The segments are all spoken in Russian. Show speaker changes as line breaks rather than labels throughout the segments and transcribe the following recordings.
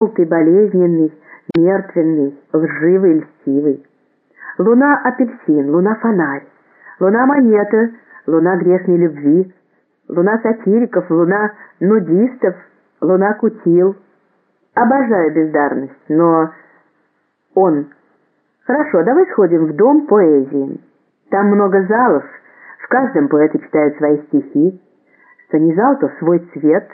желтый, болезненный, мертвенный, лживый, льстивый. Луна — апельсин, луна — фонарь, луна — монета, луна грешной любви, луна сатириков, луна нудистов, луна кутил. Обожаю бездарность, но он... Хорошо, давай сходим в дом поэзии. Там много залов, в каждом поэты читают свои стихи. Что не зал, то свой цвет.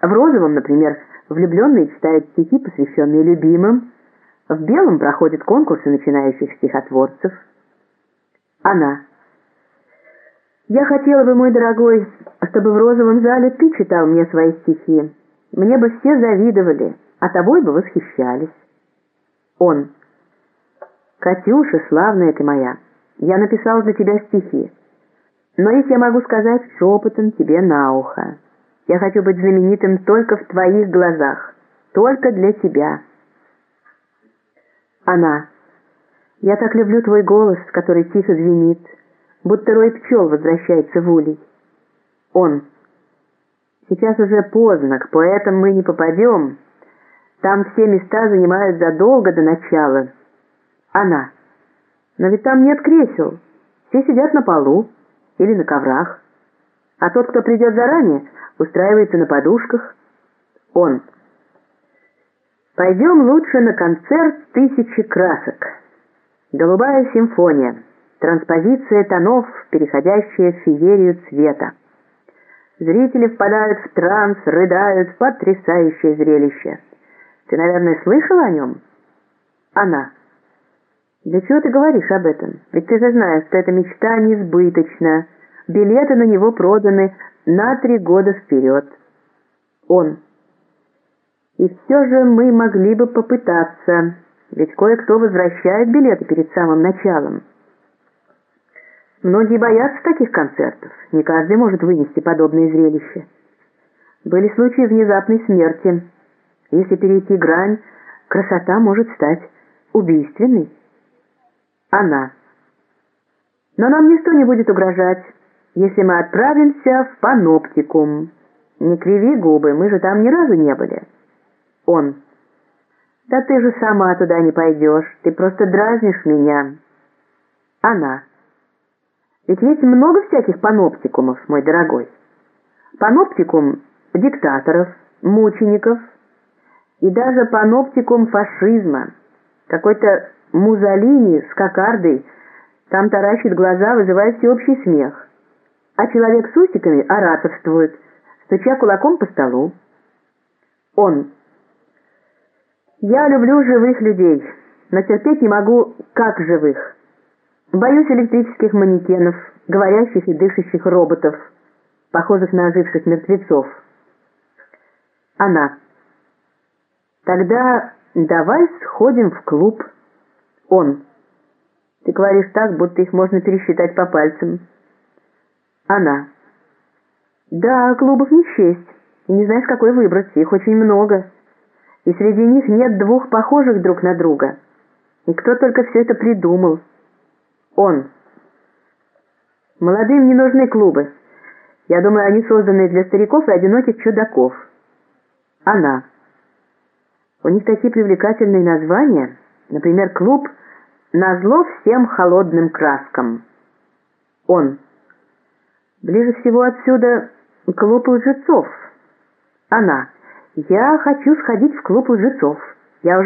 В розовом, например, влюбленные читают стихи, посвященные любимым. В белом проходят конкурсы начинающих стихотворцев. Она. Я хотела бы, мой дорогой, чтобы в розовом зале ты читал мне свои стихи. Мне бы все завидовали, а тобой бы восхищались. Он. Катюша, славная ты моя, я написал для тебя стихи. Но их я могу сказать шепотом тебе на ухо. Я хочу быть знаменитым только в твоих глазах, только для тебя. Она. Я так люблю твой голос, который тихо звенит, будто рой пчел возвращается в улей. Он. Сейчас уже поздно, к поэтам мы не попадем. Там все места занимают задолго до начала. Она. Но ведь там нет кресел. Все сидят на полу или на коврах. А тот, кто придет заранее, устраивается на подушках. Он. Пойдем лучше на концерт «Тысячи красок». Голубая симфония. Транспозиция тонов, переходящая в феерию цвета. Зрители впадают в транс, рыдают. Потрясающее зрелище. Ты, наверное, слышала о нем? Она. «Для чего ты говоришь об этом? Ведь ты же знаешь, что эта мечта несбыточна. Билеты на него проданы на три года вперед». Он. «И все же мы могли бы попытаться, ведь кое-кто возвращает билеты перед самым началом». Многие боятся таких концертов. Не каждый может вынести подобное зрелище. Были случаи внезапной смерти. Если перейти грань, красота может стать убийственной. Она. Но нам ничто не будет угрожать, если мы отправимся в паноптикум. Не криви губы, мы же там ни разу не были. Он. Да ты же сама туда не пойдешь, ты просто дразнишь меня. Она. Ведь есть много всяких паноптикумов, мой дорогой. Паноптикум диктаторов, мучеников и даже паноптикум фашизма. Какой-то Музолини с кокардой там таращит глаза, вызывая всеобщий смех. А человек с усиками ораторствует, стуча кулаком по столу. Он. Я люблю живых людей, но терпеть не могу как живых. Боюсь электрических манекенов, говорящих и дышащих роботов, похожих на оживших мертвецов. Она. Тогда давай сходим в клуб. Он. Ты говоришь так, будто их можно пересчитать по пальцам. Она. Да, клубов не счесть. Не знаешь, какой выбрать, их очень много. И среди них нет двух похожих друг на друга. И кто только все это придумал. Он. Молодым не нужны клубы. Я думаю, они созданы для стариков и одиноких чудаков. Она. У них такие привлекательные названия. Например, клуб «Назло всем холодным краскам». Он. Ближе всего отсюда клуб лжецов. Она. Я хочу сходить в клуб лжецов. Я уже